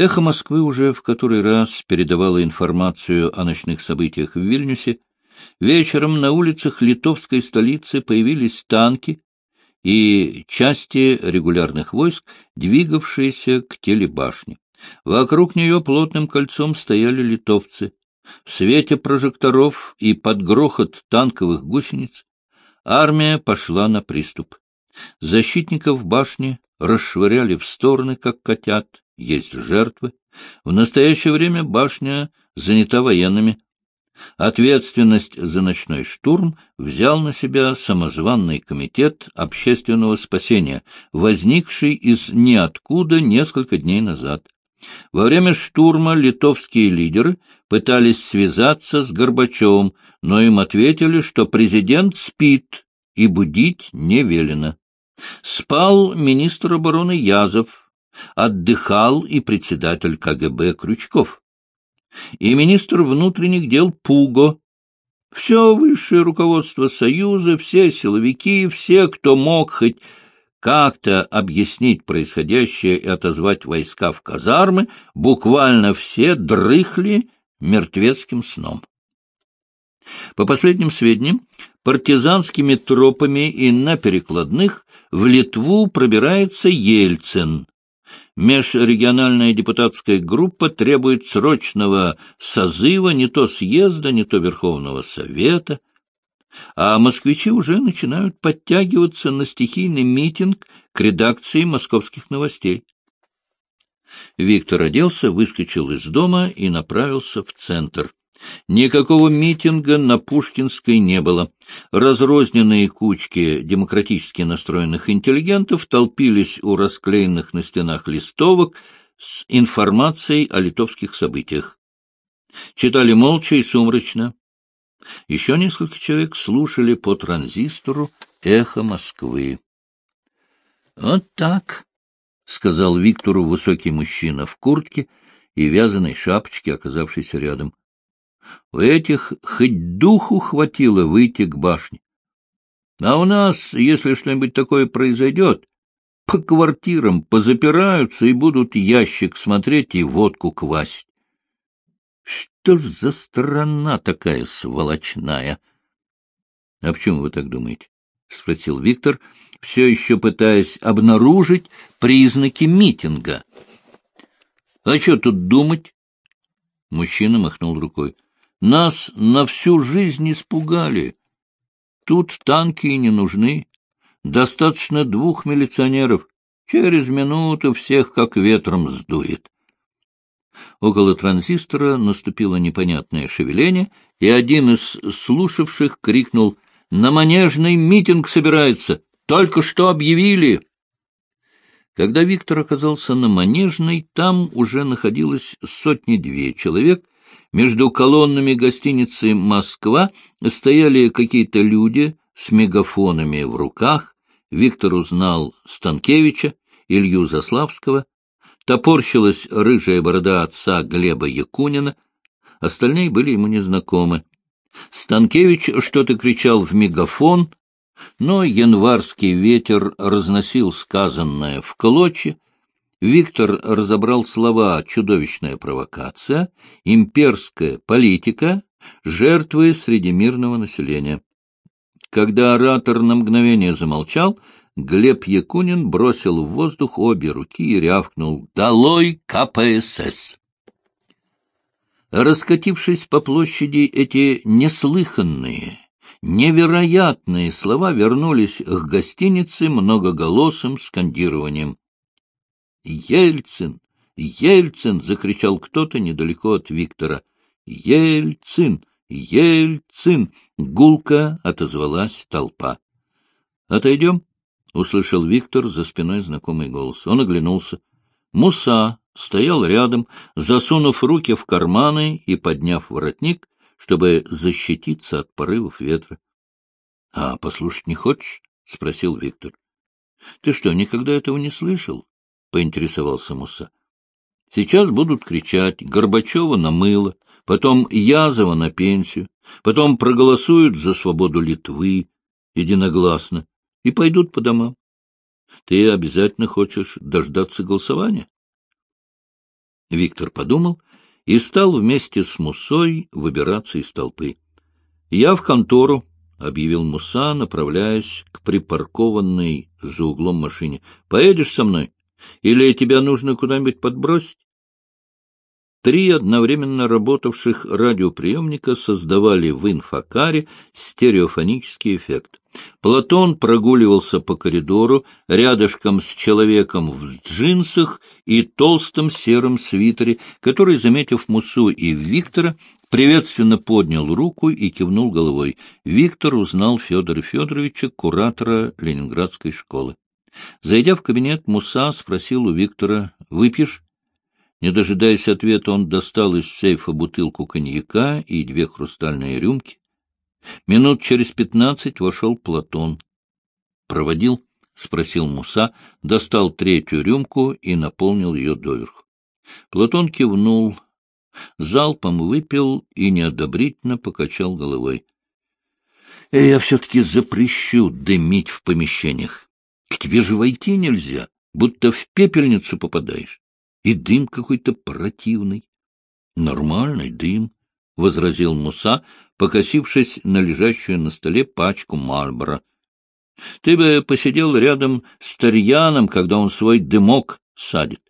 Эхо Москвы уже в который раз передавало информацию о ночных событиях в Вильнюсе. Вечером на улицах литовской столицы появились танки и части регулярных войск, двигавшиеся к телебашне. Вокруг нее плотным кольцом стояли литовцы. В свете прожекторов и под грохот танковых гусениц армия пошла на приступ. Защитников башни расшвыряли в стороны, как котят, есть жертвы. В настоящее время башня занята военными. Ответственность за ночной штурм взял на себя самозванный комитет общественного спасения, возникший из ниоткуда несколько дней назад. Во время штурма литовские лидеры пытались связаться с Горбачевым, но им ответили, что президент спит и будить не велено. Спал министр обороны Язов, отдыхал и председатель КГБ Крючков, и министр внутренних дел Пуго. Все высшее руководство Союза, все силовики, все, кто мог хоть как-то объяснить происходящее и отозвать войска в казармы, буквально все дрыхли мертвецким сном. По последним сведениям, партизанскими тропами и на перекладных в Литву пробирается Ельцин. Межрегиональная депутатская группа требует срочного созыва не то съезда, не то Верховного Совета, а москвичи уже начинают подтягиваться на стихийный митинг к редакции московских новостей. Виктор оделся, выскочил из дома и направился в центр. Никакого митинга на Пушкинской не было. Разрозненные кучки демократически настроенных интеллигентов толпились у расклеенных на стенах листовок с информацией о литовских событиях. Читали молча и сумрачно. Еще несколько человек слушали по транзистору эхо Москвы. — Вот так, — сказал Виктору высокий мужчина в куртке и вязаной шапочке, оказавшийся рядом. У этих хоть духу хватило выйти к башне. А у нас, если что-нибудь такое произойдет, по квартирам позапираются и будут ящик смотреть и водку квасить. Что ж за страна такая сволочная? — А почему вы так думаете? — спросил Виктор, все еще пытаясь обнаружить признаки митинга. — А что тут думать? Мужчина махнул рукой. Нас на всю жизнь испугали. Тут танки и не нужны. Достаточно двух милиционеров. Через минуту всех как ветром сдует. Около транзистора наступило непонятное шевеление, и один из слушавших крикнул «На манежный митинг собирается! Только что объявили!» Когда Виктор оказался на манежной, там уже находилось сотни-две человек, между колоннами гостиницы «Москва» стояли какие-то люди с мегафонами в руках. Виктор узнал Станкевича, Илью Заславского. Топорщилась рыжая борода отца Глеба Якунина. Остальные были ему незнакомы. Станкевич что-то кричал в мегафон, но январский ветер разносил сказанное в клочья, Виктор разобрал слова «чудовищная провокация», «имперская политика», «жертвы среди мирного населения». Когда оратор на мгновение замолчал, Глеб Якунин бросил в воздух обе руки и рявкнул «Долой КПСС!». Раскатившись по площади, эти неслыханные, невероятные слова вернулись к гостинице многоголосым скандированием. «Ельцин! Ельцин!» — закричал кто-то недалеко от Виктора. «Ельцин! Ельцин!» — гулко отозвалась толпа. «Отойдем?» — услышал Виктор за спиной знакомый голос. Он оглянулся. Муса стоял рядом, засунув руки в карманы и подняв воротник, чтобы защититься от порывов ветра. — А послушать не хочешь? — спросил Виктор. — Ты что, никогда этого не слышал? — поинтересовался Муса. — Сейчас будут кричать Горбачева на мыло, потом Язова на пенсию, потом проголосуют за свободу Литвы единогласно и пойдут по домам. Ты обязательно хочешь дождаться голосования? Виктор подумал и стал вместе с Мусой выбираться из толпы. — Я в контору, — объявил Муса, направляясь к припаркованной за углом машине. — Поедешь со мной? Или тебя нужно куда-нибудь подбросить? Три одновременно работавших радиоприемника создавали в инфокаре стереофонический эффект. Платон прогуливался по коридору рядышком с человеком в джинсах и толстом сером свитере, который, заметив Мусу и Виктора, приветственно поднял руку и кивнул головой. Виктор узнал Федора Федоровича, куратора Ленинградской школы. Зайдя в кабинет, Муса спросил у Виктора, «Выпьешь?» Не дожидаясь ответа, он достал из сейфа бутылку коньяка и две хрустальные рюмки. Минут через пятнадцать вошел Платон. «Проводил?» — спросил Муса, достал третью рюмку и наполнил ее доверху. Платон кивнул, залпом выпил и неодобрительно покачал головой. «Э, — Я все-таки запрещу дымить в помещениях. К тебе же войти нельзя, будто в пепельницу попадаешь и дым какой-то противный. — Нормальный дым, — возразил Муса, покосившись на лежащую на столе пачку Мальбора. — Ты бы посидел рядом с Тарьяном, когда он свой дымок садит.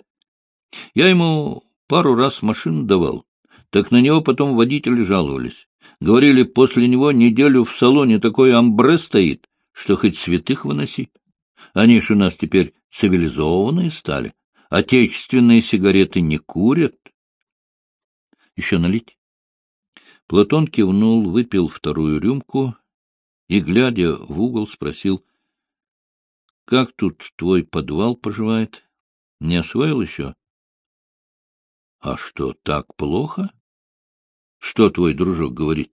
Я ему пару раз машину давал, так на него потом водители жаловались. Говорили, после него неделю в салоне такой амбре стоит, что хоть святых выноси. Они ж у нас теперь цивилизованные стали. Отечественные сигареты не курят. Еще налить? Платон кивнул, выпил вторую рюмку и, глядя в угол, спросил, — Как тут твой подвал поживает? Не освоил еще? — А что, так плохо? — Что твой дружок говорит?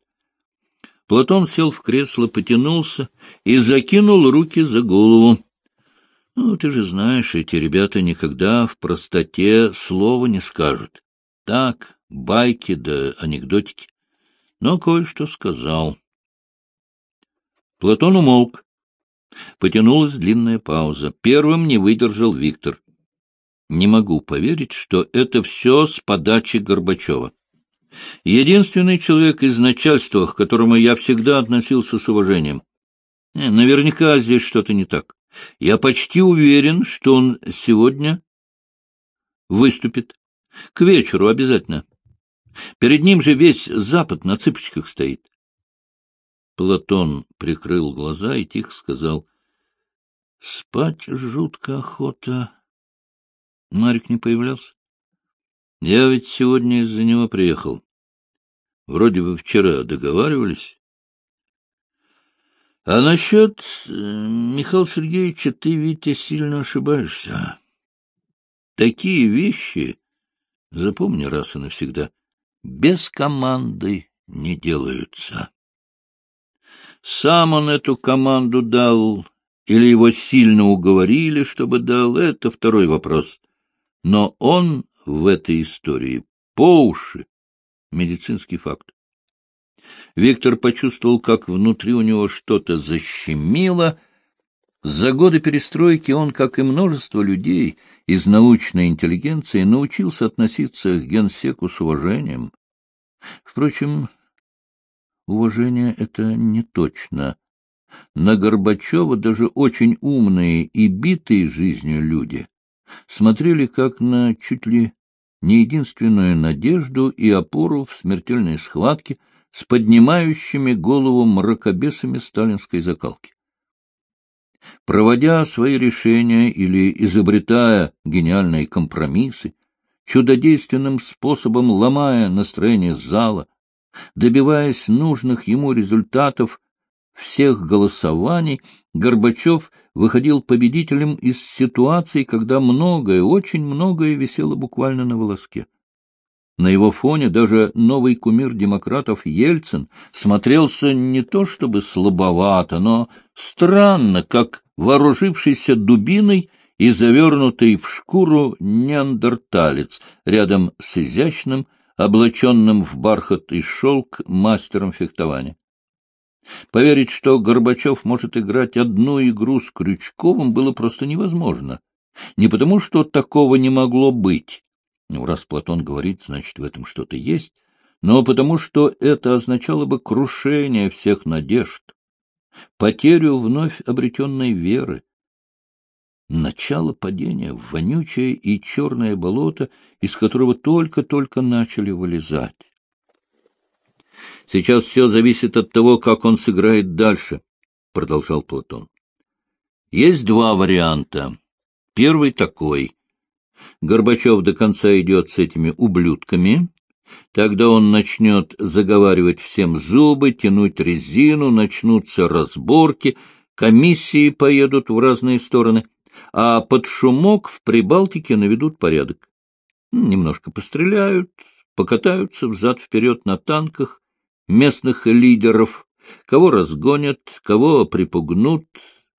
Платон сел в кресло, потянулся и закинул руки за голову. Ну, ты же знаешь, эти ребята никогда в простоте слова не скажут. Так, байки да анекдотики. Но кое-что сказал. Платон умолк. Потянулась длинная пауза. Первым не выдержал Виктор. Не могу поверить, что это все с подачи Горбачева. Единственный человек из начальства, к которому я всегда относился с уважением. Э, наверняка здесь что-то не так. Я почти уверен, что он сегодня выступит. К вечеру обязательно. Перед ним же весь Запад на цыпочках стоит. Платон прикрыл глаза и тихо сказал. — Спать жутко охота. Марик не появлялся. Я ведь сегодня из-за него приехал. Вроде бы вчера договаривались. А насчет э, Михаила Сергеевича ты, Витя, сильно ошибаешься. Такие вещи, запомни раз и навсегда, без команды не делаются. Сам он эту команду дал, или его сильно уговорили, чтобы дал, это второй вопрос. Но он в этой истории по уши медицинский факт. Виктор почувствовал, как внутри у него что-то защемило. За годы перестройки он, как и множество людей из научной интеллигенции, научился относиться к генсеку с уважением. Впрочем, уважение — это не точно. На Горбачева даже очень умные и битые жизнью люди смотрели как на чуть ли не единственную надежду и опору в смертельной схватке — с поднимающими голову мракобесами сталинской закалки. Проводя свои решения или изобретая гениальные компромиссы, чудодейственным способом ломая настроение зала, добиваясь нужных ему результатов всех голосований, Горбачев выходил победителем из ситуации, когда многое, очень многое висело буквально на волоске. На его фоне даже новый кумир демократов Ельцин смотрелся не то чтобы слабовато, но странно, как вооружившийся дубиной и завернутый в шкуру неандерталец рядом с изящным, облаченным в бархат и шелк мастером фехтования. Поверить, что Горбачев может играть одну игру с Крючковым, было просто невозможно. Не потому, что такого не могло быть, Ну, раз Платон говорит, значит, в этом что-то есть, но потому что это означало бы крушение всех надежд, потерю вновь обретенной веры, начало падения в вонючее и черное болото, из которого только-только начали вылезать. Сейчас все зависит от того, как он сыграет дальше, — продолжал Платон. Есть два варианта. Первый такой. Горбачев до конца идет с этими ублюдками, Тогда он начнет заговаривать всем зубы, тянуть резину, начнутся разборки, комиссии поедут в разные стороны, а под шумок в Прибалтике наведут порядок. Немножко постреляют, покатаются взад-вперед на танках местных лидеров, кого разгонят, кого припугнут,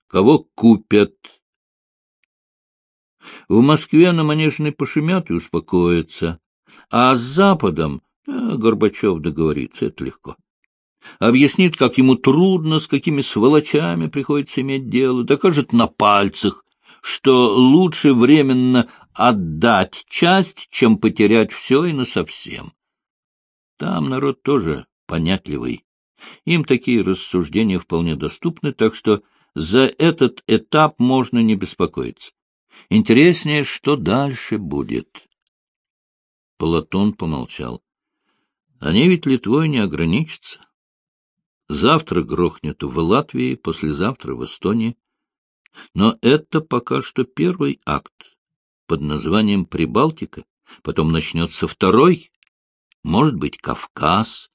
кого купят. В Москве на Манежной пошумят и успокоятся. А с Западом э, Горбачев договорится, это легко. Объяснит, как ему трудно, с какими сволочами приходится иметь дело, докажет на пальцах, что лучше временно отдать часть, чем потерять все и насовсем. Там народ тоже понятливый. Им такие рассуждения вполне доступны, так что за этот этап можно не беспокоиться. Интереснее, что дальше будет. Платон помолчал. Они ведь Литвой не ограничатся. Завтра грохнет в Латвии, послезавтра в Эстонии. Но это пока что первый акт под названием Прибалтика. Потом начнется второй, может быть, Кавказ.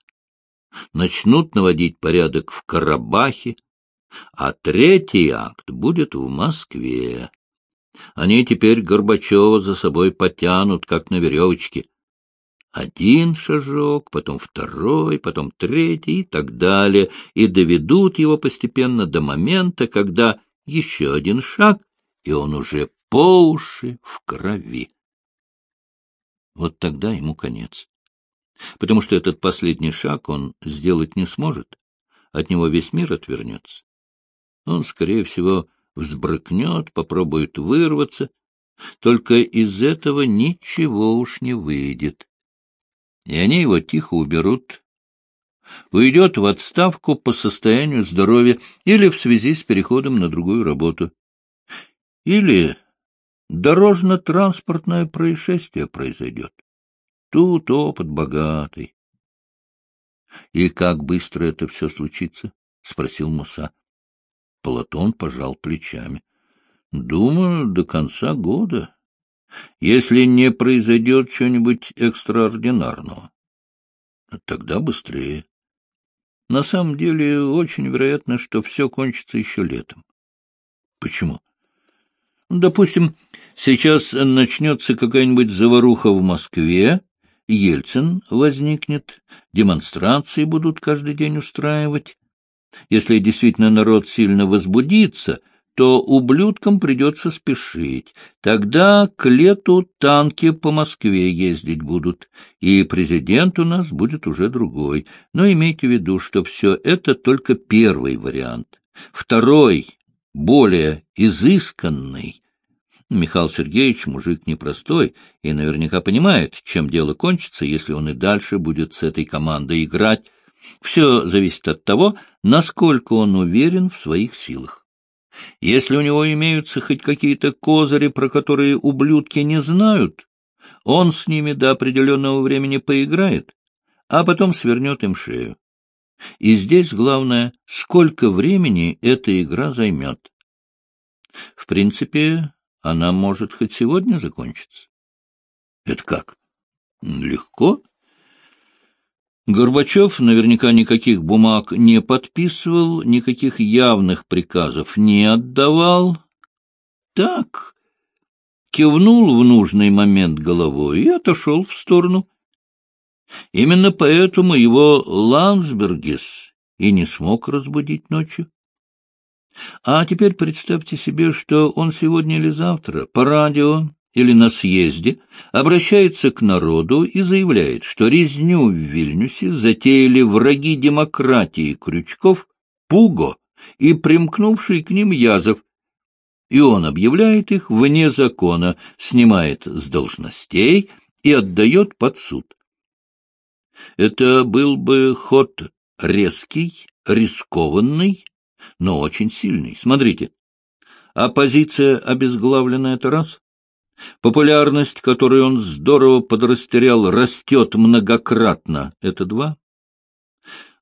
Начнут наводить порядок в Карабахе, а третий акт будет в Москве. Они теперь Горбачева за собой потянут, как на веревочке. Один шажок, потом второй, потом третий и так далее, и доведут его постепенно до момента, когда еще один шаг, и он уже по уши в крови. Вот тогда ему конец. Потому что этот последний шаг он сделать не сможет, от него весь мир отвернется. Он, скорее всего, взбрыкнет, попробует вырваться, только из этого ничего уж не выйдет и они его тихо уберут. Уйдет в отставку по состоянию здоровья или в связи с переходом на другую работу. Или дорожно-транспортное происшествие произойдет. Тут опыт богатый. — И как быстро это все случится? — спросил Муса. Платон пожал плечами. — Думаю, до конца года если не произойдет что-нибудь экстраординарного. Тогда быстрее. На самом деле, очень вероятно, что все кончится еще летом. Почему? Допустим, сейчас начнется какая-нибудь заваруха в Москве, Ельцин возникнет, демонстрации будут каждый день устраивать. Если действительно народ сильно возбудится — то ублюдкам придется спешить. Тогда к лету танки по Москве ездить будут, и президент у нас будет уже другой. Но имейте в виду, что все это только первый вариант. Второй, более изысканный. Михаил Сергеевич мужик непростой и наверняка понимает, чем дело кончится, если он и дальше будет с этой командой играть. Все зависит от того, насколько он уверен в своих силах. Если у него имеются хоть какие-то козыри, про которые ублюдки не знают, он с ними до определенного времени поиграет, а потом свернет им шею. И здесь главное, сколько времени эта игра займет. В принципе, она может хоть сегодня закончиться. Это как? Легко. Горбачев наверняка никаких бумаг не подписывал, никаких явных приказов не отдавал. Так, кивнул в нужный момент головой и отошел в сторону. Именно поэтому его Лансбергес и не смог разбудить ночью. А теперь представьте себе, что он сегодня или завтра по радио или на съезде обращается к народу и заявляет, что резню в Вильнюсе затеяли враги демократии Крючков, Пуго и примкнувший к ним Язов, и он объявляет их вне закона, снимает с должностей и отдает под суд. Это был бы ход резкий, рискованный, но очень сильный. Смотрите, оппозиция обезглавлена — это раз. Популярность, которую он здорово подрастерял, растет многократно — это два.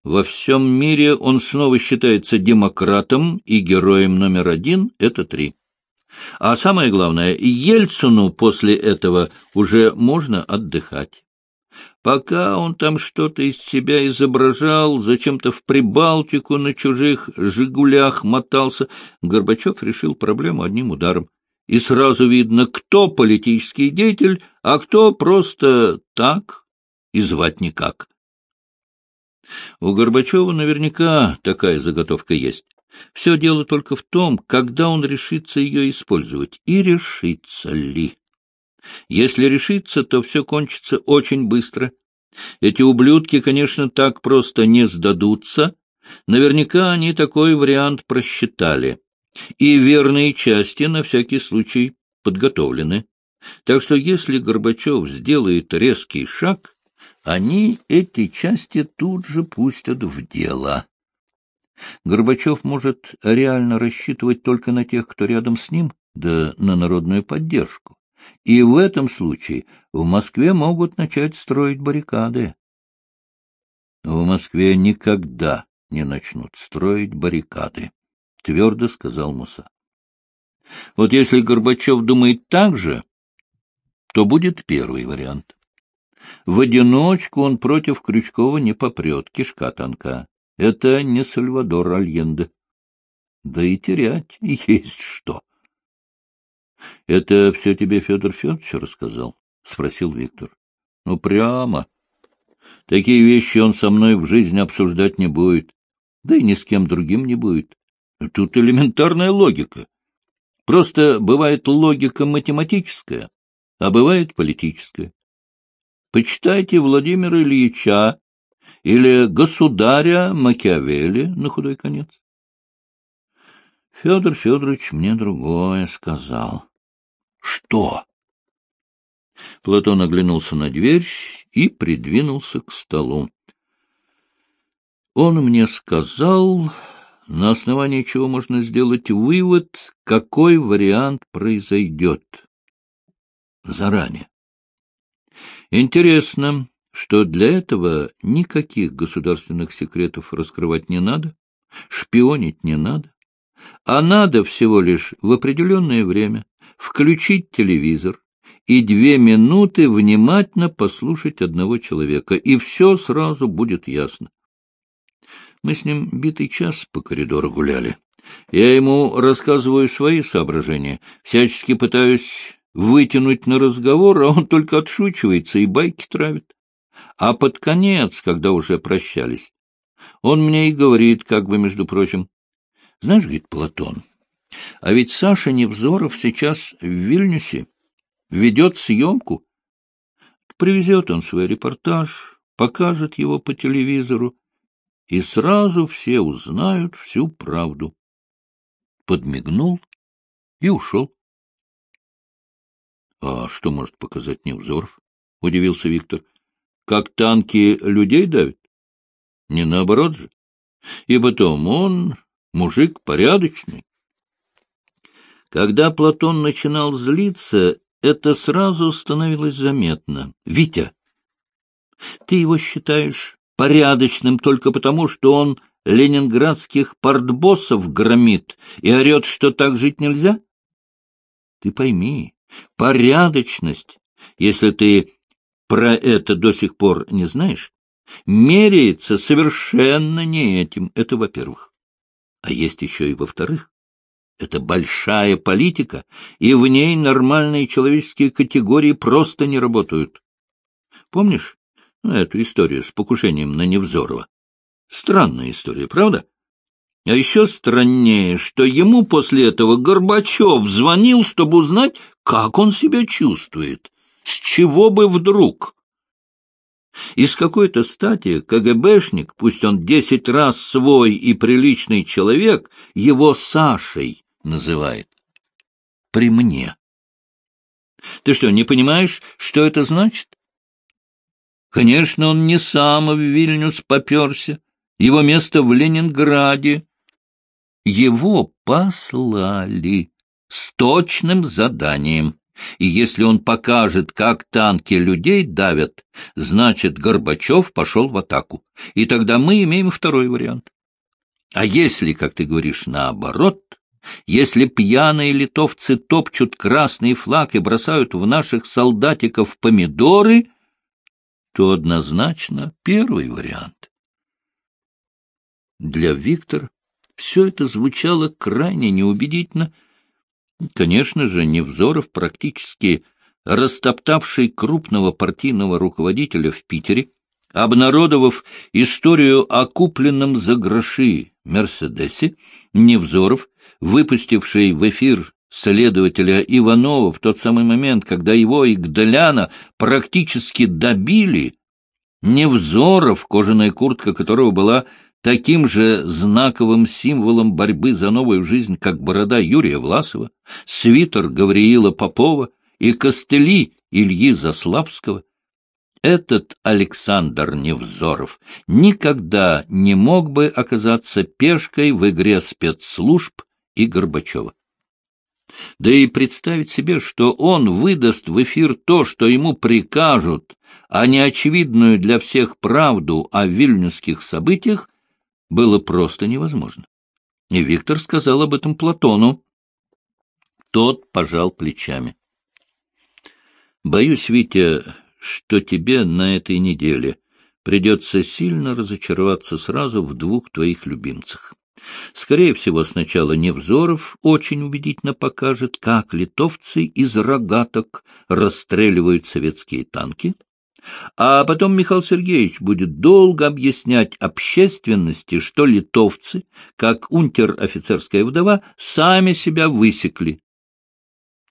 Во всем мире он снова считается демократом и героем номер один — это три. А самое главное, Ельцину после этого уже можно отдыхать. Пока он там что-то из себя изображал, зачем-то в Прибалтику на чужих «Жигулях» мотался, Горбачев решил проблему одним ударом. И сразу видно, кто политический деятель, а кто просто так и звать никак. У Горбачева наверняка такая заготовка есть. Все дело только в том, когда он решится ее использовать, и решится ли. Если решится, то все кончится очень быстро. Эти ублюдки, конечно, так просто не сдадутся. Наверняка они такой вариант просчитали. И верные части на всякий случай подготовлены. Так что если Горбачев сделает резкий шаг, они эти части тут же пустят в дело. Горбачев может реально рассчитывать только на тех, кто рядом с ним, да на народную поддержку. И в этом случае в Москве могут начать строить баррикады. В Москве никогда не начнут строить баррикады, — твердо сказал Муса. Вот если Горбачев думает так же, то будет первый вариант. В одиночку он против Крючкова не попрет, кишка тонка. Это не Сальвадор Альенде. Да и терять есть что. — Это все тебе Федор Федорович рассказал? — спросил Виктор. — Ну, прямо. Такие вещи он со мной в жизни обсуждать не будет. Да и ни с кем другим не будет. Тут элементарная логика. Просто бывает логика математическая, а бывает политическая. Почитайте Владимира Ильича или государя Макиавелли на худой конец. Федор Федорович мне другое сказал. Что? Платон оглянулся на дверь и придвинулся к столу. Он мне сказал, на основании чего можно сделать вывод, какой вариант произойдет. Заранее. Интересно, что для этого никаких государственных секретов раскрывать не надо, шпионить не надо, а надо всего лишь в определенное время включить телевизор и две минуты внимательно послушать одного человека, и все сразу будет ясно. Мы с ним битый час по коридору гуляли. Я ему рассказываю свои соображения, всячески пытаюсь вытянуть на разговор, а он только отшучивается и байки травит. А под конец, когда уже прощались, он мне и говорит, как бы, между прочим, знаешь, говорит Платон, а ведь Саша Невзоров сейчас в Вильнюсе ведет съемку. Привезет он свой репортаж, покажет его по телевизору, и сразу все узнают всю правду. Подмигнул и ушел. — А что может показать Невзоров? — удивился Виктор. — Как танки людей давят? Не наоборот же. И потом он мужик порядочный. Когда Платон начинал злиться, это сразу становилось заметно. — Витя, ты его считаешь порядочным только потому, что он ленинградских портбоссов громит и орет, что так жить нельзя? Ты пойми, порядочность, если ты про это до сих пор не знаешь, меряется совершенно не этим. Это во-первых. А есть еще и во-вторых. Это большая политика, и в ней нормальные человеческие категории просто не работают. Помнишь эту историю с покушением на Невзорова? Странная история, правда? А еще страннее, что ему после этого Горбачев звонил, чтобы узнать, как он себя чувствует. С чего бы вдруг? Из какой-то стати КГБшник, пусть он десять раз свой и приличный человек, его Сашей называет. При мне. Ты что, не понимаешь, что это значит? Конечно, он не сам в Вильнюс поперся. Его место в Ленинграде. Его послали с точным заданием. И если он покажет, как танки людей давят, значит, Горбачев пошел в атаку. И тогда мы имеем второй вариант. А если, как ты говоришь, наоборот, если пьяные литовцы топчут красный флаг и бросают в наших солдатиков помидоры, то однозначно первый вариант. Для Виктора все это звучало крайне неубедительно. Конечно же, Невзоров, практически растоптавший крупного партийного руководителя в Питере, обнародовав историю о купленном за гроши Мерседесе, Невзоров, выпустивший в эфир следователя Иванова в тот самый момент, когда его и Гдаляна практически добили, Невзоров, кожаная куртка которого была таким же знаковым символом борьбы за новую жизнь, как борода Юрия Власова, свитер Гавриила Попова и костыли Ильи Заславского, этот Александр Невзоров никогда не мог бы оказаться пешкой в игре спецслужб и Горбачева. Да и представить себе, что он выдаст в эфир то, что ему прикажут, а не очевидную для всех правду о вильнюсских событиях, было просто невозможно. И Виктор сказал об этом Платону. Тот пожал плечами. — Боюсь, Витя, что тебе на этой неделе придется сильно разочароваться сразу в двух твоих любимцах. Скорее всего, сначала Невзоров очень убедительно покажет, как литовцы из рогаток расстреливают советские танки, а потом Михаил Сергеевич будет долго объяснять общественности, что литовцы, как унтер-офицерская вдова, сами себя высекли.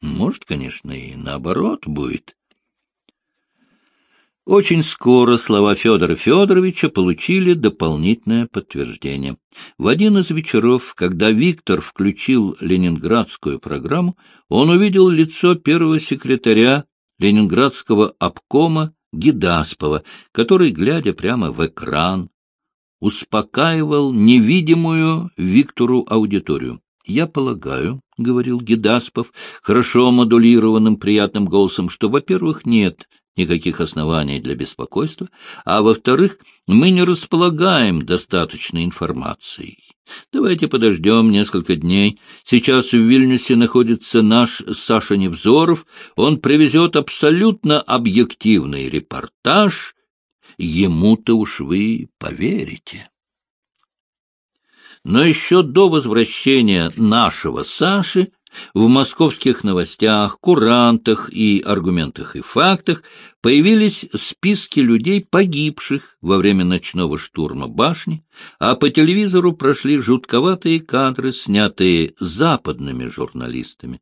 Может, конечно, и наоборот будет. Очень скоро слова Федора Федоровича получили дополнительное подтверждение. В один из вечеров, когда Виктор включил ленинградскую программу, он увидел лицо первого секретаря ленинградского обкома Гидаспова, который, глядя прямо в экран, успокаивал невидимую Виктору аудиторию. «Я полагаю, — говорил Гидаспов, хорошо модулированным приятным голосом, — что, во-первых, нет никаких оснований для беспокойства, а, во-вторых, мы не располагаем достаточной информацией. Давайте подождем несколько дней. Сейчас в Вильнюсе находится наш Саша Невзоров. Он привезет абсолютно объективный репортаж. Ему-то уж вы поверите. Но еще до возвращения нашего Саши в московских новостях, курантах и аргументах и фактах появились списки людей, погибших во время ночного штурма башни, а по телевизору прошли жутковатые кадры, снятые западными журналистами.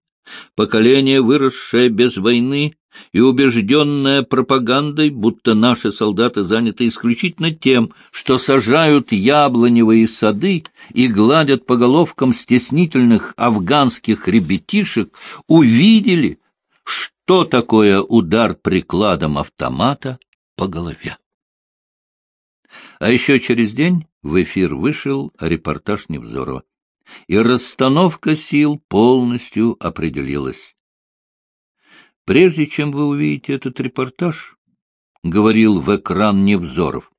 Поколение, выросшее без войны и убежденное пропагандой, будто наши солдаты заняты исключительно тем, что сажают яблоневые сады и гладят по головкам стеснительных афганских ребятишек, увидели, что такое удар прикладом автомата по голове. А еще через день в эфир вышел репортаж Невзорова и расстановка сил полностью определилась. Прежде чем вы увидите этот репортаж, — говорил в экран Невзоров,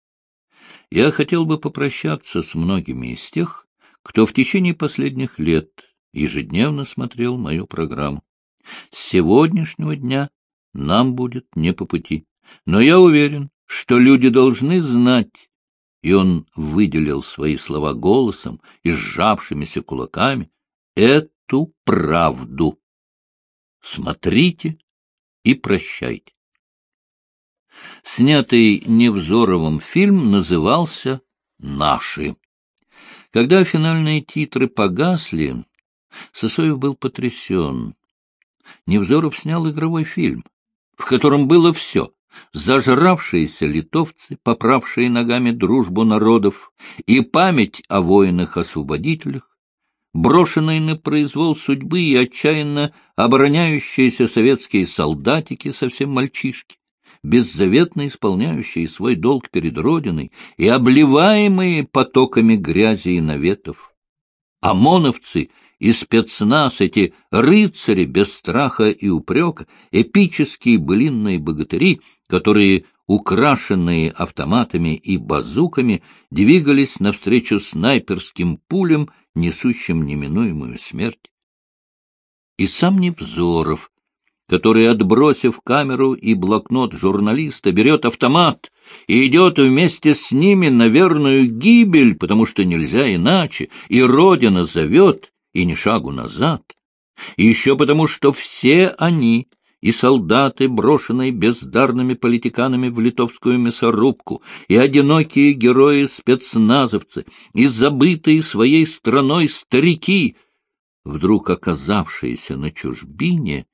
— я хотел бы попрощаться с многими из тех, кто в течение последних лет ежедневно смотрел мою программу. С сегодняшнего дня нам будет не по пути. Но я уверен, что люди должны знать, и он выделил свои слова голосом и сжавшимися кулаками, эту правду. Смотрите и прощайте. Снятый Невзоровым фильм назывался «Наши». Когда финальные титры погасли, Сосоев был потрясен. Невзоров снял игровой фильм, в котором было все зажравшиеся литовцы, поправшие ногами дружбу народов, и память о воинах-освободителях, брошенные на произвол судьбы и отчаянно обороняющиеся советские солдатики, совсем мальчишки, беззаветно исполняющие свой долг перед Родиной и обливаемые потоками грязи и наветов. ОМОНовцы и спецназ, эти рыцари без страха и упрека, эпические былинные богатыри, которые украшенные автоматами и базуками, двигались навстречу снайперским пулям, несущим неминуемую смерть. И сам Невзоров, который, отбросив камеру и блокнот журналиста, берет автомат и идет вместе с ними на верную гибель, потому что нельзя иначе, и Родина зовет, и ни шагу назад. И еще потому, что все они и солдаты, брошенные бездарными политиканами в литовскую мясорубку, и одинокие герои-спецназовцы, и забытые своей страной старики, вдруг оказавшиеся на чужбине,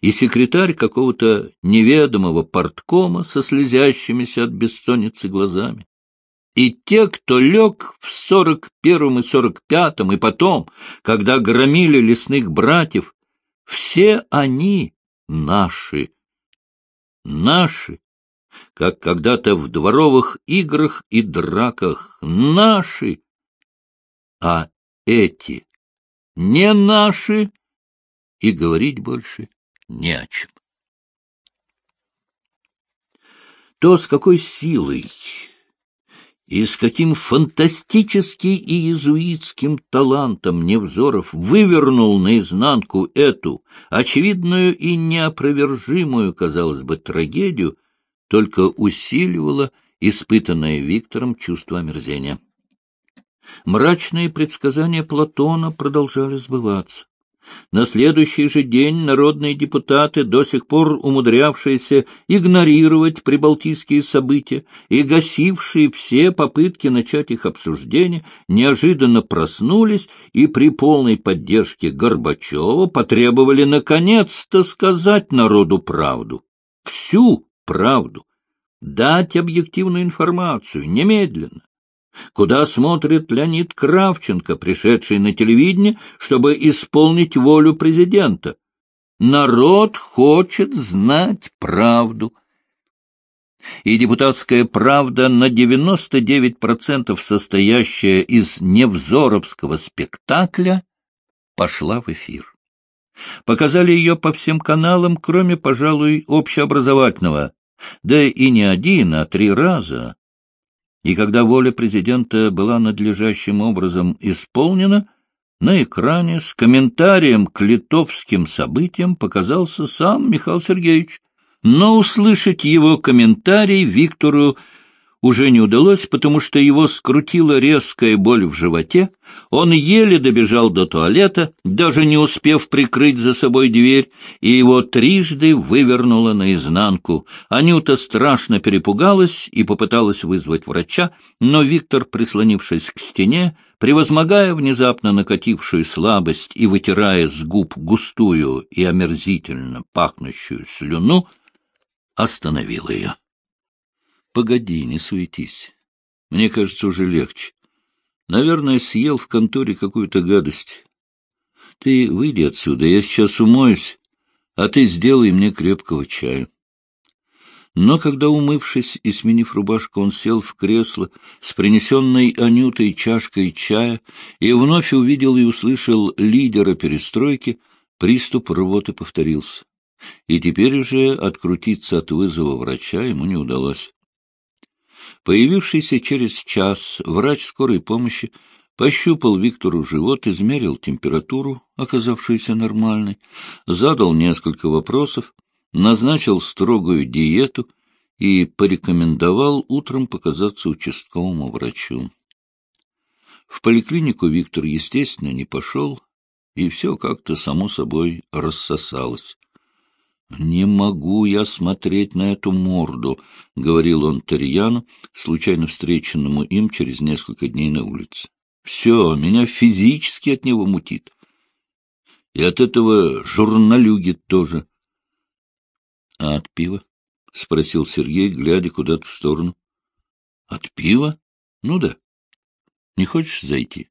и секретарь какого-то неведомого порткома со слезящимися от бессонницы глазами. И те, кто лег в сорок первом и сорок пятом, и потом, когда громили лесных братьев, все они наши. Наши, как когда-то в дворовых играх и драках, наши. А эти не наши, и говорить больше не о чем. То, с какой силой и с каким фантастически и иезуитским талантом Невзоров вывернул наизнанку эту очевидную и неопровержимую, казалось бы, трагедию, только усиливало испытанное Виктором чувство омерзения. Мрачные предсказания Платона продолжали сбываться. На следующий же день народные депутаты, до сих пор умудрявшиеся игнорировать прибалтийские события и гасившие все попытки начать их обсуждение, неожиданно проснулись и при полной поддержке Горбачева потребовали наконец-то сказать народу правду. Всю правду. Дать объективную информацию немедленно куда смотрит Леонид Кравченко, пришедший на телевидение, чтобы исполнить волю президента. Народ хочет знать правду. И депутатская правда на 99% состоящая из невзоровского спектакля пошла в эфир. Показали ее по всем каналам, кроме, пожалуй, общеобразовательного, да и не один, а три раза. И когда воля президента была надлежащим образом исполнена, на экране с комментарием к литовским событиям показался сам Михаил Сергеевич. Но услышать его комментарий Виктору уже не удалось, потому что его скрутила резкая боль в животе, он еле добежал до туалета, даже не успев прикрыть за собой дверь, и его трижды вывернуло наизнанку. Анюта страшно перепугалась и попыталась вызвать врача, но Виктор, прислонившись к стене, превозмогая внезапно накатившую слабость и вытирая с губ густую и омерзительно пахнущую слюну, остановил ее. Погоди, не суетись. Мне кажется, уже легче. Наверное, съел в конторе какую-то гадость. Ты выйди отсюда, я сейчас умоюсь, а ты сделай мне крепкого чаю. Но когда, умывшись и сменив рубашку, он сел в кресло с принесенной Анютой чашкой чая и вновь увидел и услышал лидера перестройки, приступ рвоты повторился. И теперь уже открутиться от вызова врача ему не удалось. Появившийся через час врач скорой помощи пощупал Виктору живот, измерил температуру, оказавшуюся нормальной, задал несколько вопросов, назначил строгую диету и порекомендовал утром показаться участковому врачу. В поликлинику Виктор, естественно, не пошел, и все как-то само собой рассосалось. «Не могу я смотреть на эту морду», — говорил он Тарьяну, случайно встреченному им через несколько дней на улице. «Все, меня физически от него мутит. И от этого журналюги тоже». «А от пива?» — спросил Сергей, глядя куда-то в сторону. «От пива? Ну да. Не хочешь зайти?»